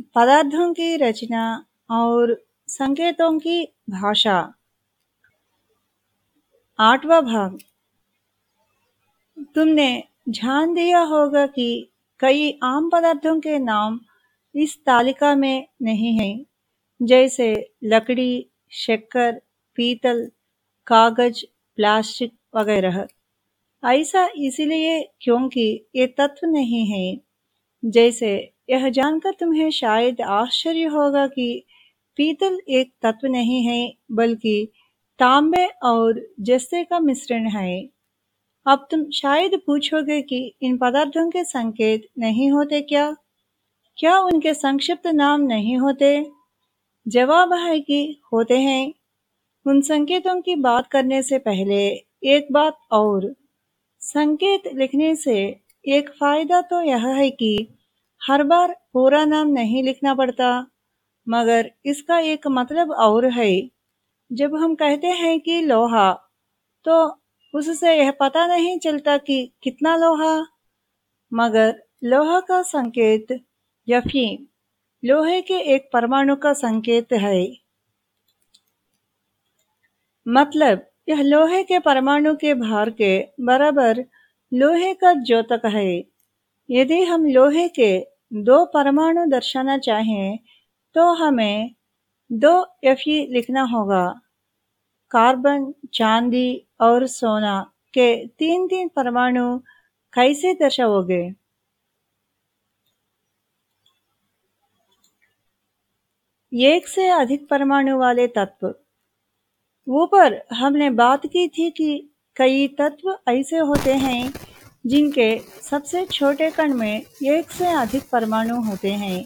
पदार्थों की रचना और संकेतों की भाषा। आठवां भाग। तुमने ध्यान दिया होगा कि कई आम पदार्थों के नाम इस तालिका में नहीं हैं, जैसे लकड़ी, शक्कर, पीतल, कागज़, प्लास्टिक वगैरह। ऐसा इसलिए क्योंकि ये तत्व नहीं है, जैसे यह जानकर तुम्हें शायद आश्चर्य होगा कि पीतल एक तत्व नहीं है, बल्कि तांबे और जस्ते का मिश्रण है। अब तुम शायद पूछोगे कि इन पदार्थों के संकेत नहीं होते क्या? क्या उनके संक्षिप्त नाम नहीं होते? जवाब है कि होते हैं। उन संकेतों की बात करने से पहले एक बात और। संकेत लिखने से एक फ़ायदा तो यह है कि हर बार पूरा नाम नहीं लिखना पड़ता। मगर इसका एक मतलब और है। जब हम कहते हैं कि लोहा तो उससे यह पता नहीं चलता कि कितना लोहा। मगर लोहा का संकेत यफीम लोहे के एक परमाणु का संकेत है। मतलब यह लोहे के परमाणु के भार के बराबर लोहे का द्योतक है। यदि हम लोहे के दो परमाणु दर्शाना चाहें तो हमें दो एफी लिखना होगा। कार्बन, चांदी और सोना के तीन तीन परमाणु कैसे दर्शाओगे? एक से अधिक परमाणु वाले तत्व। ऊपर हमने बात की थी कि कई तत्व ऐसे होते हैं जिनके सबसे छोटे कण में एक से अधिक परमाणु होते हैं।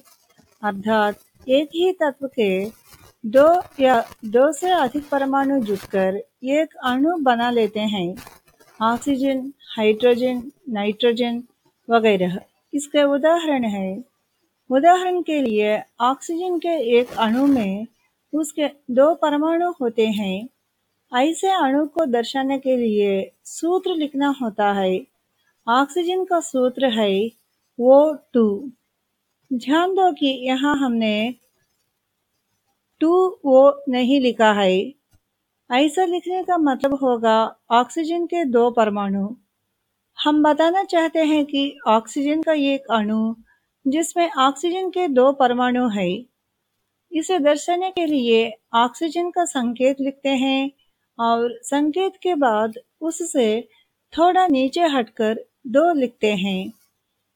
अर्थात एक ही तत्व के दो या दो से अधिक परमाणु जुटकर एक अणु बना लेते हैं। ऑक्सीजन, हाइड्रोजन, नाइट्रोजन वगैरह। इसके उदाहरण है। उदाहरण के लिए ऑक्सीजन के एक अणु में उसके दो परमाणु होते हैं। ऐसे अणु को दर्शाने के लिए सूत्र लिखना होता है। ऑक्सीजन का सूत्र है वो टू ध्यान दो कि यहाँ हमने टू वो नहीं लिखा है। ऐसा लिखने का मतलब होगा ऑक्सीजन के दो परमाणु। हम बताना चाहते हैं कि ऑक्सीजन का एक अणु जिसमें ऑक्सीजन के दो परमाणु है, इसे दर्शाने के लिए ऑक्सीजन का संकेत लिखते हैं और संकेत के बाद उससे थोड़ा नीचे हटकर दो लिखते हैं।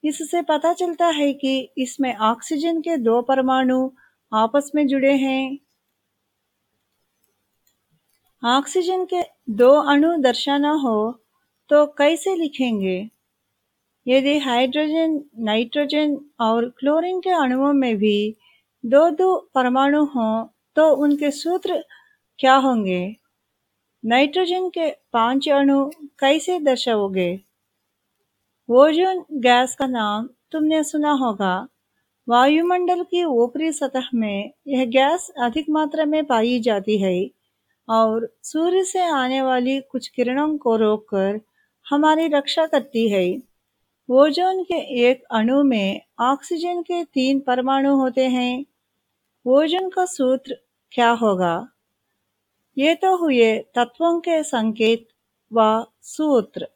इससे पता चलता है कि इसमें ऑक्सीजन के दो परमाणु आपस में जुड़े हैं। ऑक्सीजन के दो अणु दर्शाना हो तो कैसे लिखेंगे? यदि हाइड्रोजन नाइट्रोजन और क्लोरीन के अणुओं में भी दो दो परमाणु हों तो उनके सूत्र क्या होंगे? नाइट्रोजन के पाँच अणु कैसे दर्शाओगे? ओजोन गैस का नाम तुमने सुना होगा। वायुमंडल की ऊपरी सतह में यह गैस अधिक मात्रा में पाई जाती है और सूर्य से आने वाली कुछ किरणों को रोककर हमारी रक्षा करती है। ओजोन के एक अणु में ऑक्सीजन के तीन परमाणु होते हैं। ओजोन का सूत्र क्या होगा? ये तो हुए तत्वों के संकेत व सूत्र।